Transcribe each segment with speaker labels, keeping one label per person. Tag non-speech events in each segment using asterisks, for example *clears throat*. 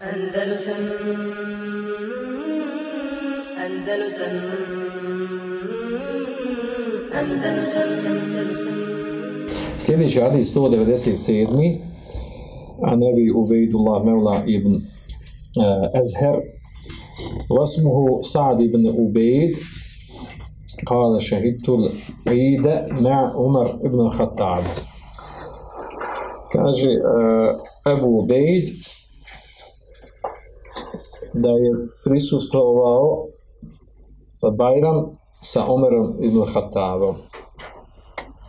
Speaker 1: أندلسن أندلسن أندلسن أندلسن
Speaker 2: Sljedeći hadis 197. a nebi Ubejdullah Mevla ibn uh, Azher واسمه سعد بن أبيد قال شهدت العيد مع عمر بن الخطاب كاجي أبو بيد da je prisustovao Bajram sa Omerom ibn Hatavom.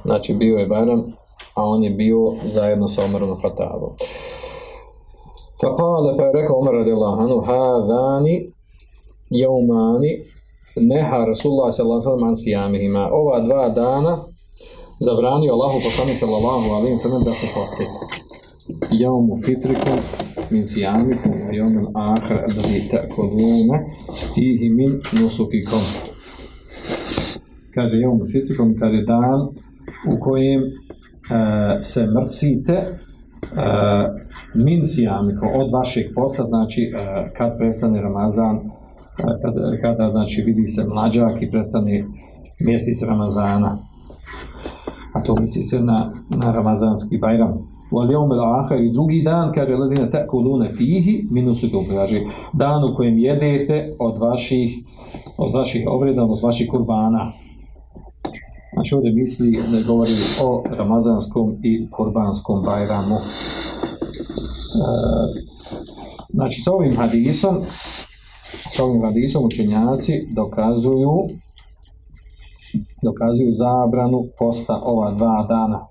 Speaker 2: Znači bio je Bajram, a on je bio zajedno sa Omerom Hatavom. Fakale pa je rekao Omer radijallahu anhu, hadani jeumani neha Rasulullah sallallahu sallam wasallam sijamihima. Ova dva dana zabranio Allahu poslanik sallallahu alaihi sallam da se posti. Jaumu fitrikum sijamikum a jeumul ahir alladhi ta'kuluna fihi min nusukikum kaže jeumu fitrikum kaže dan u kojem e, se mrcite e, min sijamikom od vašeg posla znači e, kad prestane Ramazan kada, kada znači vidi se mlađak i prestane mjesec Ramazana. To misli se na, na Ramazanski bajram. Wal jevme i drugi dan, kaže ledine tekulune fihi, minusu tu, kaže dan u kojem jedete od vaših, od vaših obreda, od vaših kurbana. Znači ovdje misli da govori o Ramazanskom i Kurbanskom bajramu. E, znači s ovim hadisom s ovim hadisom učenjaci dokazuju dokazuju zabranu posta ova dva dana.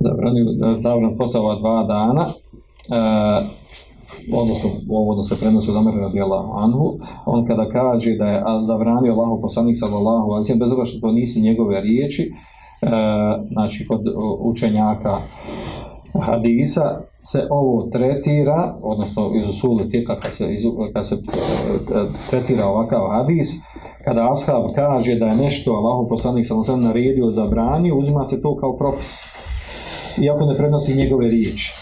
Speaker 2: Zabranu, zabranu posta ova dva dana. E, odnosno, ovo se prenosi od Omer radijallahu anhu, on kada kaže da je zabranio Allahu poslanik sallallahu alaihi bez obzira što to nisu njegove riječi, e, znači kod učenjaka hadisa se ovo tretira, odnosno iz usuli tijeka kad se, kad se e, tretira ovakav hadis, kada ashab kaže da je nešto Allahu poslanik sam sam naredio zabranio, uzima se to kao propis. Iako ne prenosi njegove riječi.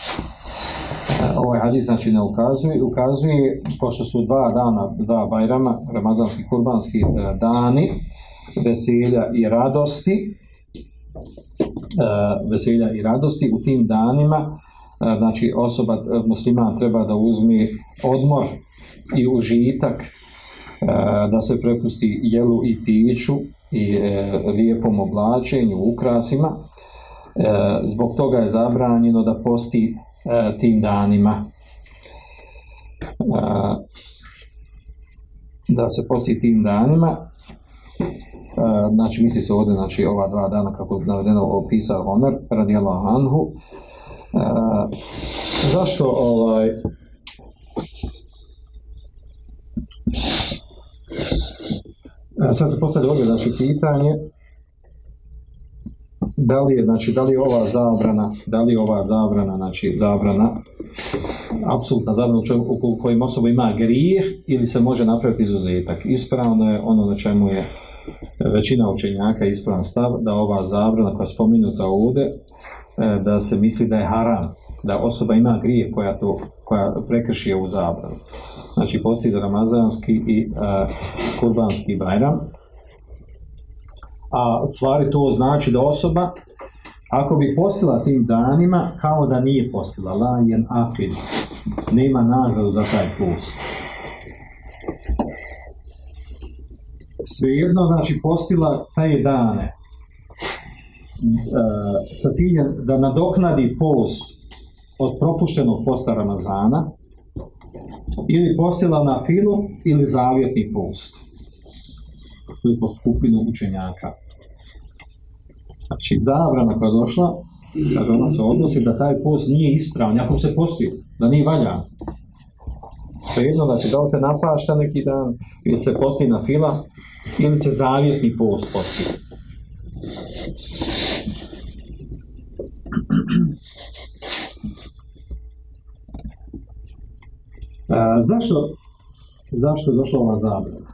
Speaker 2: E, ovaj hadis znači ne ukazuje, ukazuje, pošto su dva dana, dva bajrama, ramazanski, kurbanski e, dani, veselja i radosti, veselja i radosti u tim danima E, znači osoba e, musliman treba da uzme odmor i užitak e, da se prepusti jelu i piću i lijepom oblačenju, ukrasima. Zbog toga je zabranjeno da posti tim danima. Da se posti tim danima. Znači, misli se ovdje, znači, ova dva dana, kako navedeno opisao Omer, radijallahu anhu, zašto ovaj A sad se postavlja ovdje znači pitanje da li je znači da li je ova zabrana da li je ova zabrana znači zabrana apsolutna zabrana u kojim osoba ima grijeh ili se može napraviti izuzetak ispravno je ono na čemu je većina učenjaka ispravan stav da ova zabrana koja je spomenuta ovdje E, da se misli da je haram, da osoba ima grije koja, to, koja prekrši ovu zabranu. Znači postoji za ramazanski i uh, kurbanski bajram. A u stvari to znači da osoba ako bi postila tim danima, kao da nije postila, la jen nema nagradu za taj post. Svejedno, znači, postila te dane, E, sa ciljem da nadoknadi post od propuštenog posta Ramazana ili postila na filu ili zavjetni post po skupinu učenjaka. Znači, zabrana koja je došla, kaže ona se odnosi da taj post nije ispravan, ako se postio, da nije valjan. Svejedno, znači, da li se napašta neki dan, ili se posti na fila, ili se zavjetni post posti. A, *clears throat* zašto, zašto je došla ova zabrana?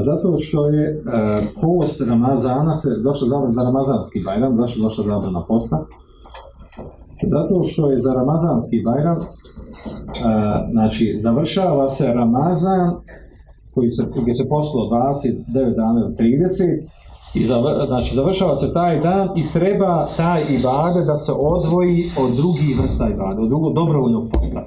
Speaker 2: Zato što je a, post Ramazana se došla zabrana za Ramazanski bajram, zašto je došla zabrana posta? Zato što je za Ramazanski Bajram, e, znači završava se Ramazan koji se, gdje se postilo 29 dana ili 30 i zavr- znači završava se taj dan i treba taj ibade da se odvoji od drugih vrsta ibade, od drugog dobrovoljnog posta.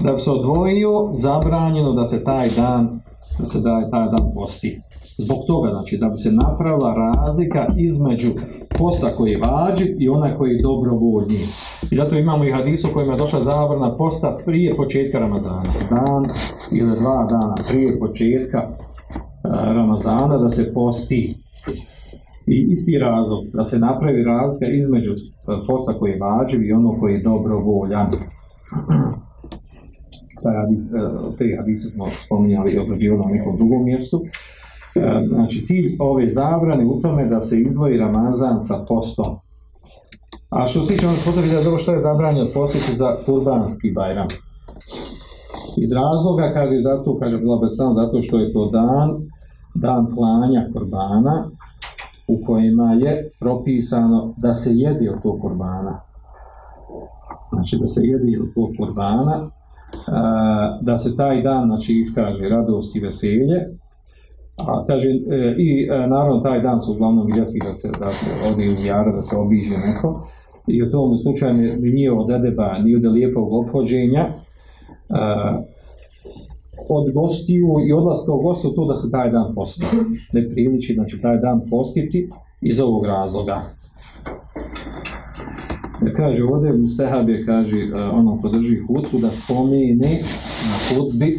Speaker 2: Da bi se odvojio, zabranjeno da se taj dan, da se taj, taj dan posti. Zbog toga, znači, da bi se napravila razlika između posta koji je vađiv i onaj koji je dobrovoljni. I zato imamo i hadisu kojima je došla zabrana posta prije početka Ramazana. Dan ili dva dana prije početka e, Ramazana da se posti. I isti razlog, da se napravi razlika između e, posta koji je vađiv i ono koji je dobrovoljan. Taj hadis, e, te hadise smo spominjali i obrađivali na nekom drugom mjestu. E, Znači, cilj ove zabrane u tome da se izdvoji Ramazan sa postom. A što se tiče ono da dobro što je zabranjeno postiti za kurbanski bajram. Iz razloga, kaže, zato, kaže Bila Besan, zato što je to dan, dan klanja kurbana, u kojima je propisano da se jedi od tog kurbana. Znači, da se jedi od tog kurbana, da se taj dan, znači, iskaže radost i veselje, a kaže, e, i e, naravno taj dan se uglavnom desi da se, da se ode u zjara, da se obiđe neko. I u tom slučaju ni- ni nije od edeba, ni od lijepog ophođenja. e, od gostiju i odlaska u gostu to da se taj dan posti. Ne priliči, znači taj dan postiti iz ovog razloga. Kaže ovdje Mustehab je, kaže, e, ono ko drži hutbu da spomene na hutbi e,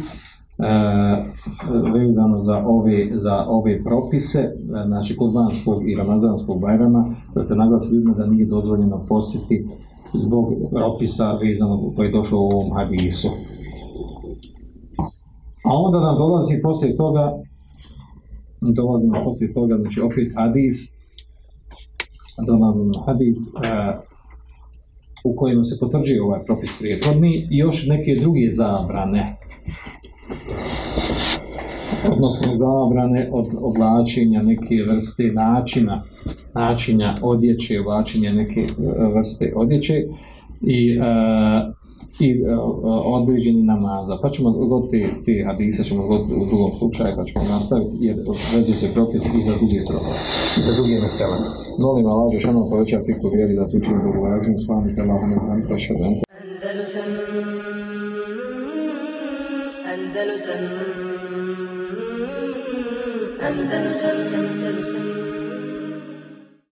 Speaker 2: vezano za ove, za ove propise, e, znači kurbanskog i ramazanskog bajrama, da se naglasi ljudima da nije dozvoljeno postiti zbog propisa vezanog koji je došao u ovom hadisu. A onda nam dolazi poslije toga, dolazi poslije toga, znači opet hadis, nam hadis u kojima se potvrđuje ovaj propis prijetvodni i još neke druge zabrane. Odnosno zabrane od oblačenja neke vrste načina, načina odjeće, oblačenja neke e, vrste odjeće i, e, i e, određeni namaza. Pa ćemo god te, te hadise ćemo god u drugom slučaju, pa ćemo nastaviti jer određuje se propis i za druge propise, i za druge mesele. Molim Allah, že šano poveća fiku vjeri da se učini Bogu razinu, s vami, Allahom, i prešedem.
Speaker 1: Andalusam Andalusam Andalusam Andalusam